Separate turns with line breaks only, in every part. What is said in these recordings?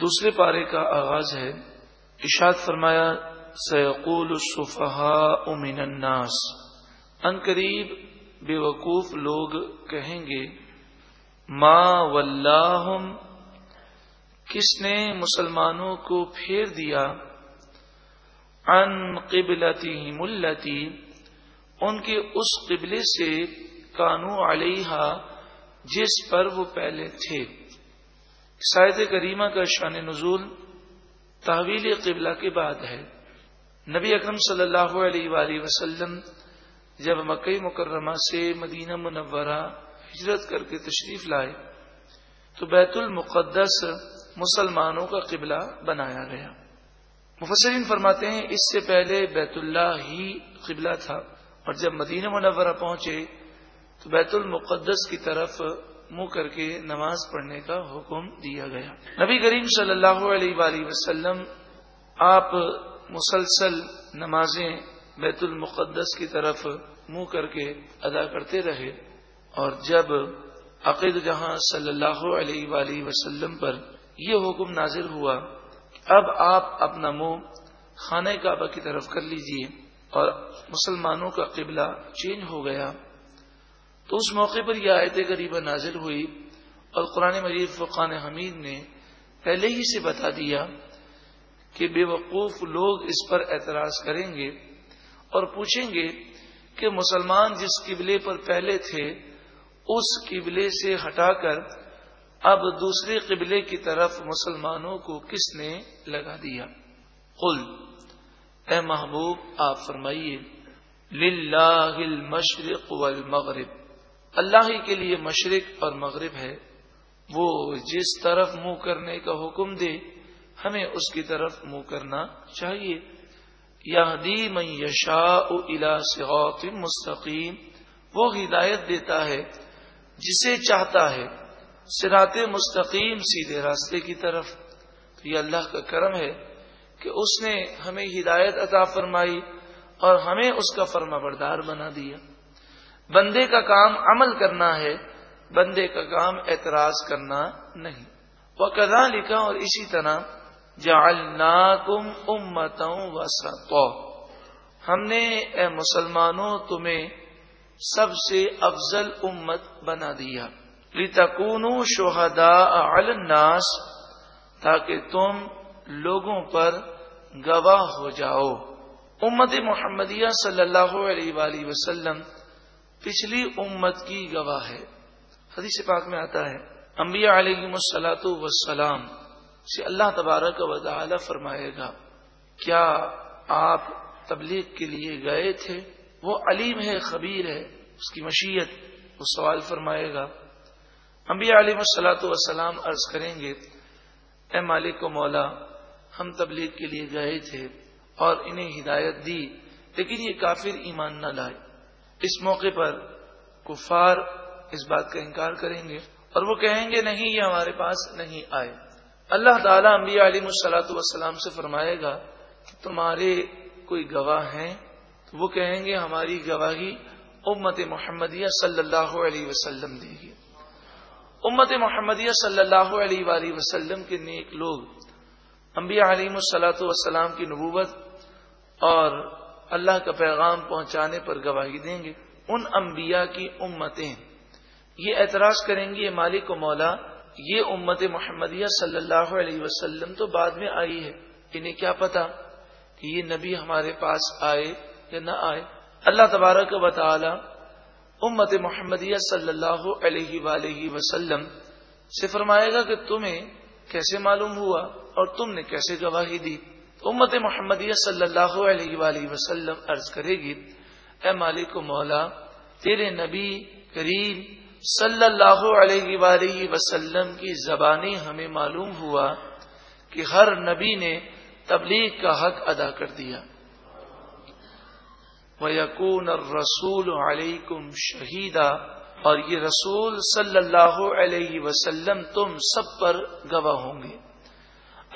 دوسرے پارے کا آغاز ہے اشاد فرمایا سیقول الصفحاء من الناس۔ ان قریب بے وقوف لوگ کہیں گے، ما واللہم کس نے مسلمانوں کو پھیر دیا؟ ان قبلتی ملتی ان کے اس قبلے سے کانو علیہ جس پر وہ پہلے تھے۔ شاید کریمہ کا شان نزول تحویل قبلہ کے بعد ہے۔ نبی اکرم صلی اللہ علیہ وآلہ وسلم جب مکئی مکرمہ سے مدینہ منورہ ہجرت کر کے تشریف لائے تو بیت المقدس مسلمانوں کا قبلہ بنایا گیا۔ مفسرین فرماتے ہیں اس سے پہلے بیت اللہ ہی قبلہ تھا اور جب مدینہ منورہ پہنچے تو بیت المقدس کی طرف منہ کر کے نماز پڑھنے کا حکم دیا گیا۔ نبی کریم صلی اللہ علیہ وآلہ وسلم، آپ مسلسل نمازیں بیت المقدس کی طرف منہ کر کے ادا کرتے رہے اور جب عقید جہاں صلی اللہ علیہ وآلہ وسلم پر یہ حکم نازل ہوا اب آپ اپنا منہ خانہ کعبہ کی طرف کر لیجیے اور مسلمانوں کا قبلہ چینج ہو گیا تو اس موقع پر یہ آیت غریبہ نازل ہوئی اور قرآن مجید فقان حمید نے پہلے ہی سے بتا دیا کہ بے وقوف لوگ اس پر اعتراض کریں گے اور پوچھیں گے کہ مسلمان جس قبلے پر پہلے تھے، اس قبلے سے ہٹا کر اب دوسرے قبلے کی طرف مسلمانوں کو کس نے لگا دیا؟ قل، اے محبوب، آپ فرمائیے، للہ المشرق والمغرب۔ اللہ ہی کے لیے مشرق اور مغرب ہے، وہ جس طرف منہ کرنے کا حکم دے، ہمیں اس کی طرف منہ کرنا چاہیے۔ یادی من الا صراط مستقیم، وہ ہدایت دیتا ہے جسے چاہتا ہے۔ سرات مستقیم سیدھے راستے کی طرف۔ تو یہ اللہ کا کرم ہے کہ اس نے ہمیں ہدایت عطا فرمائی اور ہمیں اس کا فرما بردار بنا دیا۔ بندے کا کام عمل کرنا ہے، بندے کا کام اعتراض کرنا نہیں۔ وہ کدا لکھا اور اسی طرح جعلناکم امتوں وسطا۔ ہم نے، اے مسلمانوں، تمہیں سب سے افضل امت بنا دیا۔ لتکون شہدا الناس، تاکہ تم لوگوں پر گواہ ہو جاؤ۔ امت محمدیہ صلی اللہ علیہ وآلہ وسلم پچھلی امت کی گواہ ہے۔ حدیث پاک میں آتا ہے، انبیاء علیہ مسلاط وسلام سے اللہ تبارک و تعالی فرمائے گا، کیا آپ تبلیغ کے لیے گئے تھے؟ وہ علیم ہے، خبیر ہے، اس کی مشیت، وہ سوال فرمائے گا۔ انبیاء علیہ مسلاۃ وسلام عرض کریں گے، اے مالک و مولا، ہم تبلیغ کے لیے گئے تھے اور انہیں ہدایت دی، لیکن یہ کافر ایمان نہ لائے۔ اس موقع پر کفار اس بات کا انکار کریں گے اور وہ کہیں گے نہیں، یہ ہمارے پاس نہیں آئے۔ اللہ تعالیٰ انبیاء علیہ مسلاۃ وسلام سے فرمائے گا کہ تمہارے کوئی گواہ ہیں، تو وہ کہیں گے ہماری گواہی امت محمدیہ صلی اللہ علیہ وسلم دے گی۔ امت محمدیہ صلی اللہ علیہ وآلہ وسلم کے نیک لوگ انبیاء علیم السلاۃ والسلام کی نبوت اور اللہ کا پیغام پہنچانے پر گواہی دیں گے۔ ان انبیاء کی امتیں۔ یہ اعتراض کریں گے، یہ مالک و مولا، یہ امت محمدیہ صلی اللہ علیہ وسلم تو بعد میں آئی ہے۔ انہیں کیا پتا کہ یہ نبی ہمارے پاس آئے یا نہ آئے۔ اللہ تبارک و تعالی امت محمدیہ صلی اللہ علیہ وآلہ وسلم سے فرمائے گا کہ تمہیں کیسے معلوم ہوا اور تم نے کیسے گواہی دی۔ امت محمدیہ صلی اللہ علیہ وآلہ وسلم عرض کرے گی، اے مالک و مولا، تیرے نبی کریم صلی اللہ علیہ وآلہ وسلم کی زبانی ہمیں معلوم ہوا کہ ہر نبی نے تبلیغ کا حق ادا کر دیا۔ یقون رسول علیکم شہیدا اور یہ رسول صلی اللہ علیہ وسلم تم سب پر گواہ ہوں گے۔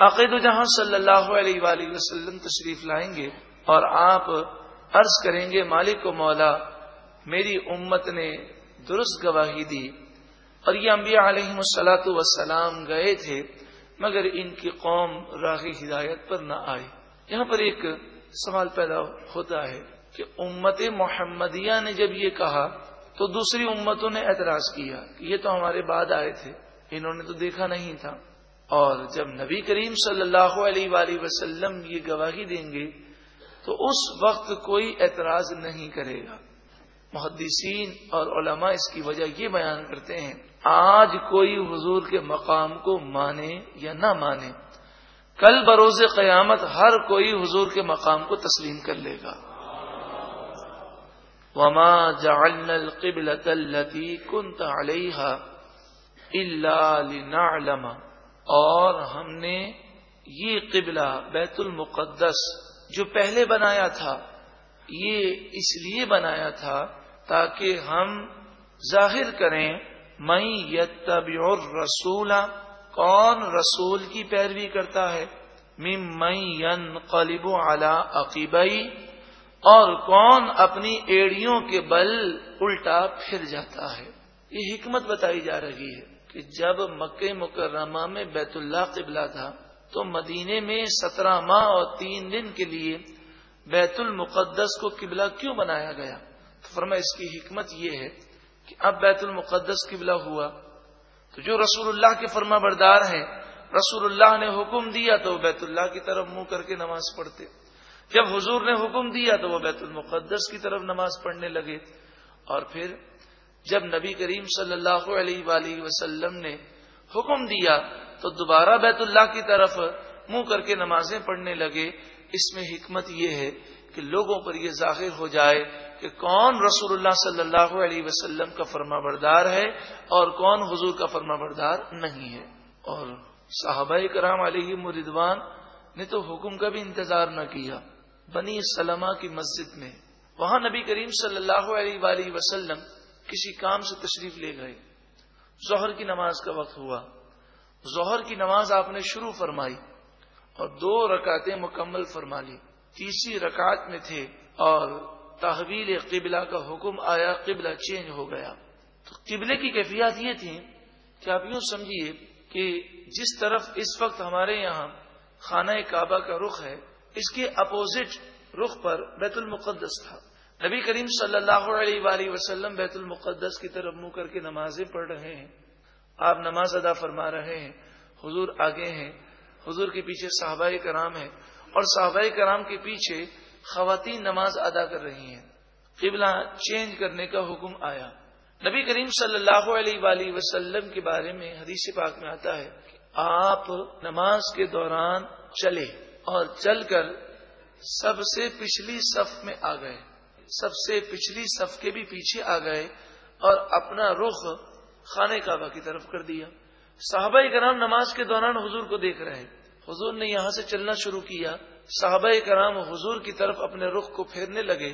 عقید جہاں صلی اللہ علیہ وآلہ وسلم تشریف لائیں گے اور آپ عرض کریں گے، مالک و مولا، میری امت نے درست گواہی دی اور یہ انبیاء علیہ السلاۃ وسلام گئے تھے، مگر ان کی قوم راغی ہدایت پر نہ آئی یہاں پر ایک سوال پیدا ہوتا ہے کہ امت محمدیہ نے جب یہ کہا تو دوسری امتوں نے اعتراض کیا کہ یہ تو ہمارے بعد آئے تھے، انہوں نے تو دیکھا نہیں تھا۔ اور جب نبی کریم صلی اللہ علیہ وآلہ وسلم یہ گواہی دیں گے تو اس وقت کوئی اعتراض نہیں کرے گا۔ محدثین اور علماء اس کی وجہ یہ بیان کرتے ہیں، آج کوئی حضور کے مقام کو مانے یا نہ مانے، کل بروز قیامت ہر کوئی حضور کے مقام کو تسلیم کر لے گا۔ وما جعلنا القبلة التي كنت عليها الا لنعلم اور ہم نے یہ قبلہ بیت المقدس جو پہلے بنایا تھا، یہ اس لیے بنایا تھا تاکہ ہم ظاہر کریں میں یتبع الرسول، کون رسول کی پیروی کرتا ہے؟ میں قلب اعلی عقیبئی اور کون اپنی ایڑیوں کے بل الٹا پھر جاتا ہے۔ یہ حکمت بتائی جا رہی ہے۔ کہ جب مکہ مکرمہ میں بیت اللہ قبلہ تھا، تو مدینے میں سترہ ماہ اور تین دن کے لیے بیت المقدس کو قبلہ کیوں بنایا گیا؟ تو فرما اس کی حکمت یہ ہے کہ اب بیت المقدس قبلہ ہوا۔ تو جو رسول اللہ کے فرما بردار ہیں، رسول اللہ نے حکم دیا تو وہ بیت اللہ کی طرف منہ کر کے نماز پڑھتے۔ جب حضور نے حکم دیا تو وہ بیت المقدس کی طرف نماز پڑھنے لگے۔ اور پھر جب نبی کریم صلی اللہ علیہ وآلہ وسلم نے حکم دیا تو دوبارہ بیت اللہ کی طرف منہ کر کے نمازیں پڑھنے لگے۔ اس میں حکمت یہ ہے کہ لوگوں پر یہ ظاہر ہو جائے کہ کون رسول اللہ صلی اللہ علیہ وسلم کا فرما بردار ہے اور کون حضور کا فرما بردار نہیں ہے۔ اور صحابہ کرام علیہ مردوان نے تو حکم کا بھی انتظار نہ کیا۔ بنی سلمہ کی مسجد میں وہاں نبی کریم صلی اللہ علیہ وآلہ وسلم کسی کام سے تشریف لے گئے۔ ظہر کی نماز کا وقت ہوا۔ ظہر کی نماز آپ نے شروع فرمائی اور دو رکعتیں مکمل فرما لی۔ تیسری رکعت میں تھے اور تحویل قبلہ کا حکم آیا، قبلہ چینج ہو گیا۔ تو قبلے کی کیفیات یہ تھی کہ آپ یوں سمجھیے کہ جس طرف اس وقت ہمارے یہاں خانہ کعبہ کا رخ ہے، اس کے اپوزٹ رخ پر بیت المقدس تھا۔ نبی کریم صلی اللہ علیہ وآلہ وسلم بیت المقدس کی طرف منہ کر کے نمازیں پڑھ رہے ہیں۔ آپ نماز ادا فرما رہے ہیں۔ حضور آگے ہیں۔ حضور کے پیچھے صحابہ کرام ہیں۔ اور صحابہ کرام کے پیچھے خواتین نماز ادا کر رہی ہیں۔ قبلہ چینج کرنے کا حکم آیا۔ نبی کریم صلی اللہ علیہ وآلہ وسلم کے بارے میں حدیث پاک میں آتا ہے کہ آپ نماز کے دوران چلے اور چل کر سب سے پچھلی صف میں آ گئے۔ سب سے پچھلی صف کے بھی پیچھے آ گئے اور اپنا رخ خانے کعبہ کی طرف کر دیا۔ صحابہ کرام نماز کے دوران حضور کو دیکھ رہے حضور نے یہاں سے چلنا شروع کیا۔ صحابہ کرام حضور کی طرف اپنے رخ کو پھیرنے لگے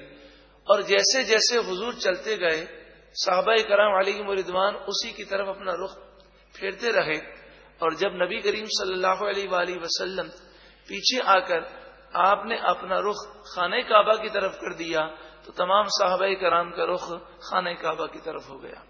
اور جیسے جیسے حضور چلتے گئے، صحابہ کرام علی مردوان اسی کی طرف اپنا رخ پھیرتے رہے اور جب نبی کریم صلی اللہ علیہ وآلہ وسلم پیچھے آ کر آپ نے اپنا رخ خانہ کعبہ کی طرف کر دیا تو تمام صحابہ کرام کا رخ خانہ کعبہ کی طرف ہو گیا۔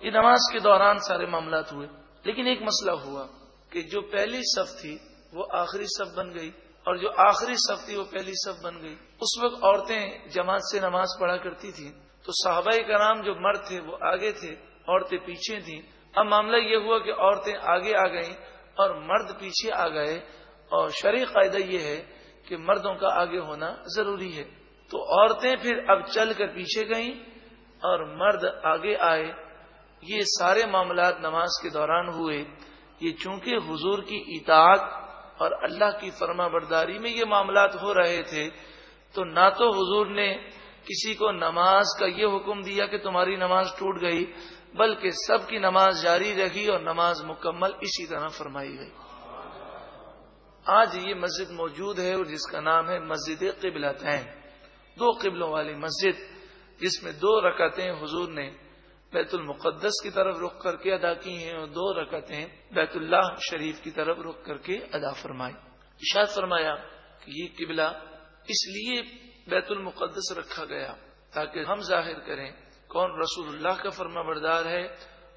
یہ نماز کے دوران سارے معاملات ہوئے، لیکن ایک مسئلہ ہوا کہ جو پہلی صف تھی وہ آخری صف بن گئی اور جو آخری صف تھی وہ پہلی صف بن گئی۔ اس وقت عورتیں جماعت سے نماز پڑھا کرتی تھیں، تو صحابہ کرام جو مرد تھے وہ آگے تھے، عورتیں پیچھے تھیں۔ اب معاملہ یہ ہوا کہ عورتیں آگے آ گئیں اور مرد پیچھے آ گئے اور شرع قاعدہ یہ ہے کہ مردوں کا آگے ہونا ضروری ہے۔ تو عورتیں پھر اب چل کر پیچھے گئیں اور مرد آگے آئے۔ یہ سارے معاملات نماز کے دوران ہوئے۔ یہ چونکہ حضور کی اطاعت اور اللہ کی فرما برداری میں یہ معاملات ہو رہے تھے، تو نہ تو حضور نے کسی کو نماز کا یہ حکم دیا کہ تمہاری نماز ٹوٹ گئی، بلکہ سب کی نماز جاری رہی اور نماز مکمل اسی طرح فرمائی گئی۔ آج یہ مسجد موجود ہے اور جس کا نام ہے مسجد قبل دو قبلوں والی مسجد جس میں دو رکعتیں حضور نے بیت المقدس کی طرف رخ کر کے ادا کی ہیں اور دو رکعتیں بیت اللہ شریف کی طرف رخ کر کے ادا فرمائی۔ اشاد فرمایا کہ یہ قبلہ اس لیے بیت المقدس رکھا گیا تاکہ ہم ظاہر کریں کون رسول اللہ کا فرما بردار ہے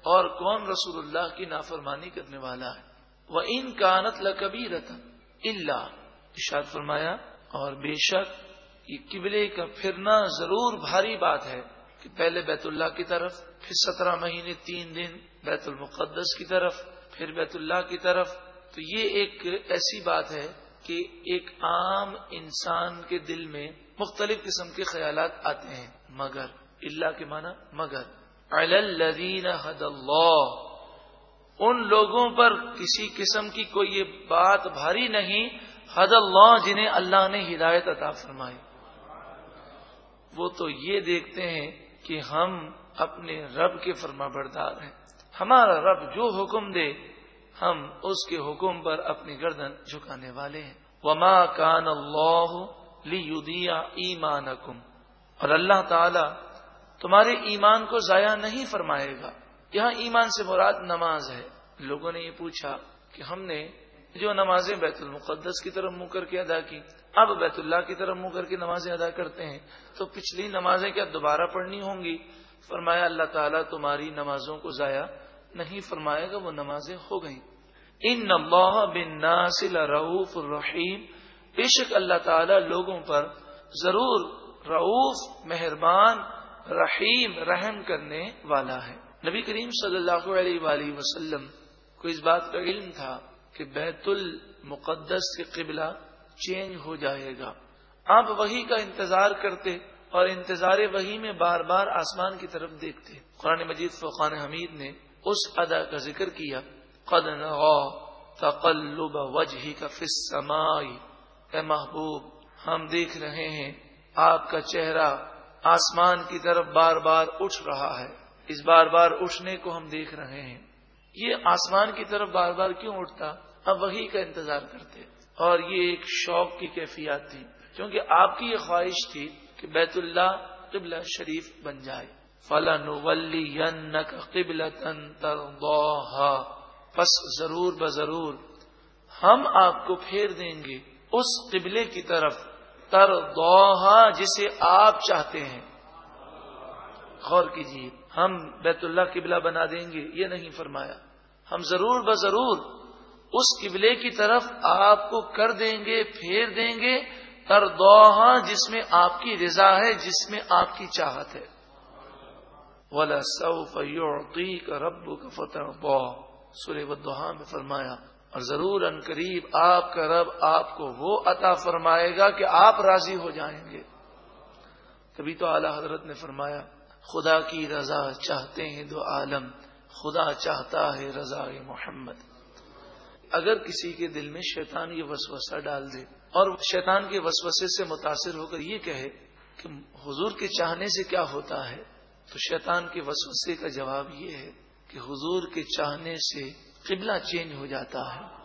اور کون رسول اللہ کی نافرمانی کرنے والا ہے۔ وہ ان کانت لکبی رتن اللہ اشاد فرمایا اور بے شک یہ قبلے کا پھرنا ضرور بھاری بات ہے کہ پہلے بیت اللہ کی طرف، پھر سترہ مہینے، تین دن بیت المقدس کی طرف، پھر بیت اللہ کی طرف۔ تو یہ ایک ایسی بات ہے کہ ایک عام انسان کے دل میں مختلف قسم کے خیالات آتے ہیں۔ مگر، اللہ کے معنی مگر۔ الدین حد اللہ۔ ان لوگوں پر کسی قسم کی کوئی یہ بات بھاری نہیں حد اللہ جنہیں اللہ نے ہدایت عطا فرمائی۔ وہ تو یہ دیکھتے ہیں کہ ہم اپنے رب کے فرما بردار ہیں۔ ہمارا رب جو حکم دے، ہم اس کے حکم پر اپنی گردن جھکانے والے ہیں۔ وما کان اللہ لیدیا ایمان اور اللہ تعالی تمہارے ایمان کو ضائع نہیں فرمائے گا۔ یہاں ایمان سے مراد نماز ہے۔ لوگوں نے یہ پوچھا کہ ہم نے جو نمازیں بیت المقدس کی طرف منہ کر کے ادا کی اب بیت اللہ کی طرف منہ کر کے نمازیں ادا کرتے ہیں تو پچھلی نمازیں کیا دوبارہ پڑھنی ہوں گی؟ فرمایا اللہ تعالیٰ تمہاری نمازوں کو ضائع نہیں فرمائے گا، وہ نمازیں ہو گئیں۔ ان اللہ بن ناصل رعوف الرحیم۔ بے شک اللہ تعالی لوگوں پر ضرور رعوف مہربان، رحیم، رحم کرنے والا ہے۔ نبی کریم صلی اللہ علیہ وآلہ وسلم کو اس بات کا علم تھا کہ بیت المقدس کے قبلہ چینج ہو جائے گا۔ آپ وہی کا انتظار کرتے اور انتظار وہی میں بار بار آسمان کی طرف دیکھتے۔ قرآن مجید فقان حمید نے اس ادا کا ذکر کیا۔ قد تقلب وجہ کا فسمائی اے محبوب، ہم دیکھ رہے ہیں، آپ کا چہرہ آسمان کی طرف بار بار اٹھ رہا ہے۔ اس بار بار اٹھنے کو ہم دیکھ رہے ہیں۔ یہ آسمان کی طرف بار بار کیوں اٹھتا؟ اب وہی کا انتظار کرتے۔ اور یہ ایک شوق کی کیفیات تھی۔ کیونکہ آپ کی یہ خواہش تھی کہ بیت اللہ قبلہ شریف بن جائے۔ فلاں ولی قبل پس ضرور بضرور ہم آپ کو پھیر دیں گے اس قبلے کی طرف۔ تر جسے آپ چاہتے ہیں۔ غور کیجیے، ہم بیت اللہ قبلہ بنا دیں گے؟ یہ نہیں فرمایا۔ ہم ضرور بضرور اس قبلے کی طرف آپ کو کر دیں گے، پھیر دیں گے تر جس میں آپ کی رضا ہے، جس میں آپ کی چاہت ہے۔ ولا سوف کا رب کا فتح سورہ بدوہا میں فرمایا، اور ضرور ان قریب آپ کا رب آپ کو وہ عطا فرمائے گا کہ آپ راضی ہو جائیں گے۔ کبھی تو اعلی حضرت نے فرمایا، خدا کی رضا چاہتے ہیں دو عالم، خدا چاہتا ہے رضا محمد۔ اگر کسی کے دل میں شیطان یہ وسوسہ ڈال دے اور شیطان کے وسوسے سے متاثر ہو کر یہ کہے کہ حضور کے چاہنے سے کیا ہوتا ہے، تو شیطان کے وسوسے کا جواب یہ ہے کہ حضور کے چاہنے سے قبلہ چینج ہو جاتا ہے۔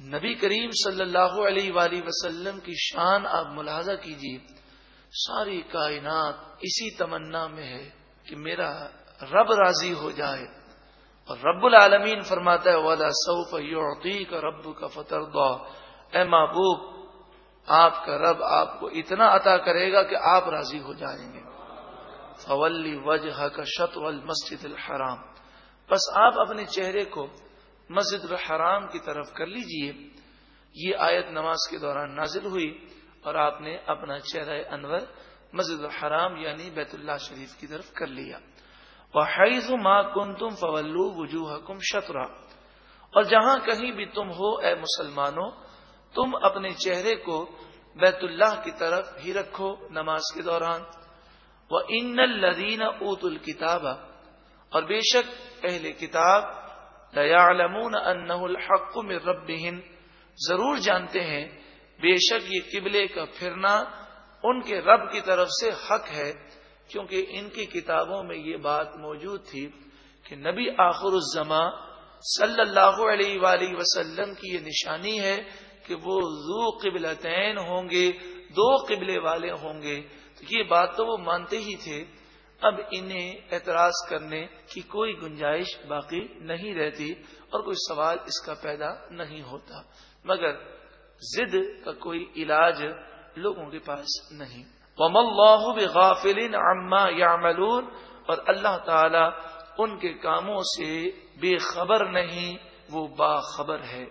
نبی کریم صلی اللہ علیہ وآلہ وسلم کی شان آپ ملاحظہ کیجیے ساری کائنات اسی تمنا میں ہے کہ میرا رب راضی ہو جائے۔ اور رب العالمین فرماتا ہے، ولا سعف یوقی کا رب کا فتر اے محبوب، آپ کا رب آپ کو اتنا عطا کرے گا کہ آپ راضی ہو جائیں گے۔ فولی وجہ کا شت مسجد الحرام۔ بس آپ اپنے چہرے کو مسجد الحرام کی طرف کر لیجیے۔ یہ آیت نماز کے دوران نازل ہوئی اور آپ نے اپنا چہرہ انور مسجد الحرام یعنی بیت اللہ شریف کی طرف کر لیا۔ حیض ماں کن تم فولو وجوہ کم شطرا۔ اور جہاں کہیں بھی تم ہو اے مسلمانوں، تم اپنے چہرے کو بیت اللہ کی طرف ہی رکھو نماز کے دوران۔ وہ ان الدین اوت الکتاب اور بے شک اہل کتاب الحق میں رب ضرور جانتے ہیں، بے شک یہ قبلے کا پھرنا ان کے رب کی طرف سے حق ہے۔ کیونکہ ان کی کتابوں میں یہ بات موجود تھی کہ نبی آخر الزما صلی اللہ علیہ وآلہ وسلم کی یہ نشانی ہے کہ وہ زو قبلتین ہوں گے، دو قبلے والے ہوں گے۔ تو یہ بات تو وہ مانتے ہی تھے۔ اب انہیں اعتراض کرنے کی کوئی گنجائش باقی نہیں رہتی اور کوئی سوال اس کا پیدا نہیں ہوتا۔ مگر زد کا کوئی علاج لوگوں کے پاس نہیں۔ وم اللہ بغافل عما يعملون اور اللہ تعالی ان کے کاموں سے بے خبر نہیں، وہ باخبر ہے۔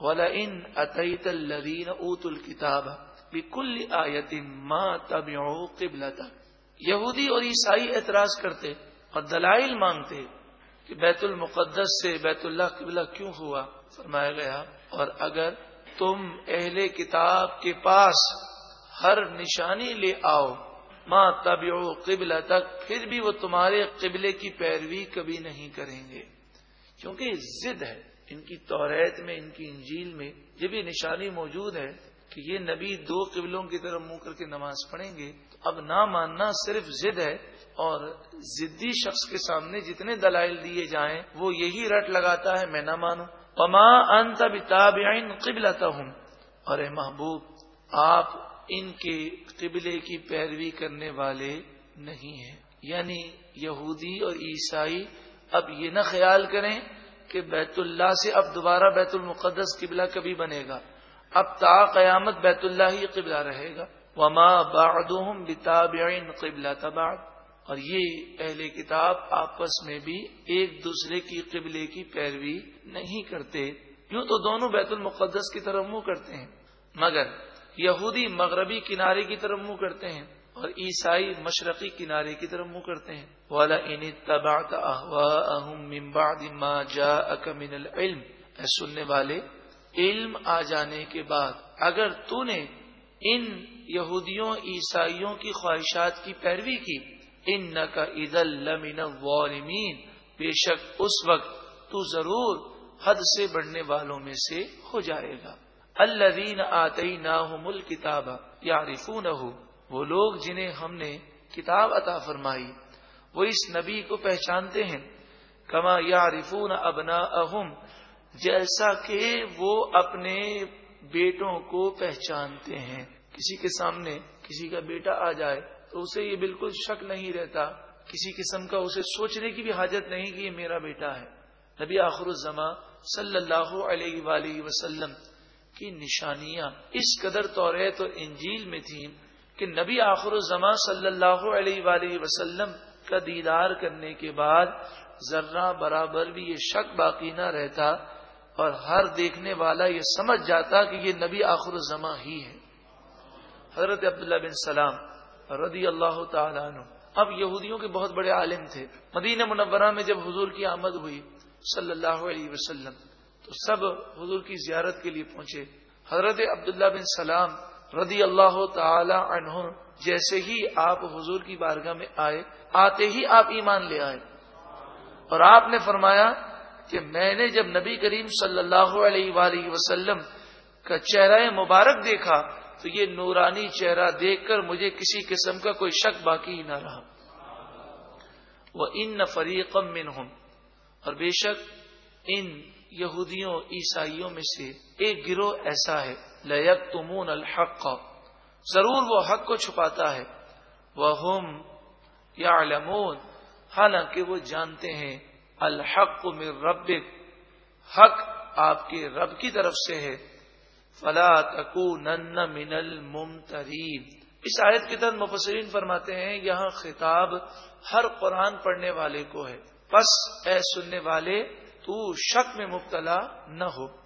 ولا ان عطیت الدین اوت الکتاب بکل آیت ماں تب قبل یہودی اور عیسائی اعتراض کرتے اور دلائل مانگتے کہ بیت المقدس سے بیت اللہ قبلہ کیوں ہوا؟ فرمایا گیا، اور اگر تم اہل کتاب کے پاس ہر نشانی لے آؤ۔ ماں تب قبلہ تک پھر بھی وہ تمہارے قبلے کی پیروی کبھی نہیں کریں گے۔ کیونکہ ضد ہے۔ ان کی توریت میں، ان کی انجیل میں یہ بھی نشانی موجود ہے کہ یہ نبی دو قبلوں کی طرف منہ کر کے نماز پڑھیں گے۔ تو اب نہ ماننا صرف ضد ہے اور ضدی شخص کے سامنے جتنے دلائل دیے جائیں، وہ یہی رٹ لگاتا ہے، میں نہ مانوں۔ پما انت بتاب قبلتا ہوں اور اے محبوب، آپ ان کے قبلے کی پیروی کرنے والے نہیں ہیں۔ یعنی یہودی اور عیسائی اب یہ نہ خیال کریں کہ بیت اللہ سے اب دوبارہ بیت المقدس قبلہ کبھی بنے گا۔ اب تا قیامت بیت اللہ ہی قبلہ رہے گا۔ وما بعدهم بتابعین قبلہ تباد اور یہ اہل کتاب آپس میں بھی ایک دوسرے کی قبلے کی پیروی نہیں کرتے۔ یوں تو دونوں بیت المقدس کی طرف منہ کرتے ہیں۔ مگر یہودی مغربی کنارے کی طرف منہ کرتے ہیں اور عیسائی مشرقی کنارے کی طرف منہ کرتے ہیں۔ والا ان تباط جا اکمن العلم۔ اے سننے والے، علم آ جانے کے بعد اگر تو نے ان یہودیوں، عیسائیوں کی خواہشات کی پیروی کی ان کا عید المین والمین بے شک اس وقت تو ضرور حد سے بڑھنے والوں میں سے ہو جائے گا۔ اللہ دین آتی نہ مل کتاب یا ہو وہ لوگ جنہیں ہم نے کتاب عطا فرمائی، وہ اس نبی کو پہچانتے ہیں، کما یا رفون ابنا اہم جیسا کہ وہ اپنے بیٹوں کو پہچانتے ہیں۔ کسی کے سامنے کسی کا بیٹا آ جائے تو اسے یہ بالکل شک نہیں رہتا، کسی قسم کا اسے سوچنے کی بھی حاجت نہیں کہ یہ میرا بیٹا ہے۔ نبی آخر الزما صلی اللہ علیہ وآلہ وسلم کی نشانیاں اس قدر توریت اور انجیل میں تھیں کہ نبی آخر الزما صلی اللہ علیہ وآلہ وسلم کا دیدار کرنے کے بعد ذرہ برابر بھی یہ شک باقی نہ رہتا اور ہر دیکھنے والا یہ سمجھ جاتا کہ یہ نبی آخر الزما ہی ہے۔ حضرت عبداللہ بن سلام رضی اللہ تعالیٰ عنہ، اب یہودیوں کے بہت بڑے عالم تھے۔ مدینہ منورہ میں جب حضور کی آمد ہوئی صلی اللہ علیہ وسلم تو سب حضور کی زیارت کے لیے پہنچے۔ حضرت عبداللہ بن سلام رضی اللہ تعالی عنہ جیسے ہی آپ حضور کی بارگاہ میں آئے، آتے ہی آپ ایمان لے آئے۔ اور آپ نے فرمایا کہ میں نے جب نبی کریم صلی اللہ علیہ وآلہ وسلم کا چہرہ مبارک دیکھا تو یہ نورانی چہرہ دیکھ کر مجھے کسی قسم کا کوئی شک باقی ہی نہ رہا۔ وہ ان فریقم من اور بے شک ان یہودیوں، عیسائیوں میں سے ایک گروہ ایسا ہے لیک تمون الحق۔ ضرور وہ حق کو چھپاتا ہے۔ وہ ہم یا حالانکہ وہ جانتے ہیں، الحق میں رب حق آپ کے رب کی طرف سے ہے۔ فلا تکو نن من الممترین اس آیت کے تحت مفسرین فرماتے ہیں، یہاں خطاب ہر قرآن پڑھنے والے کو ہے۔ بس اے سننے والے تو شک میں مبتلا نہ ہو۔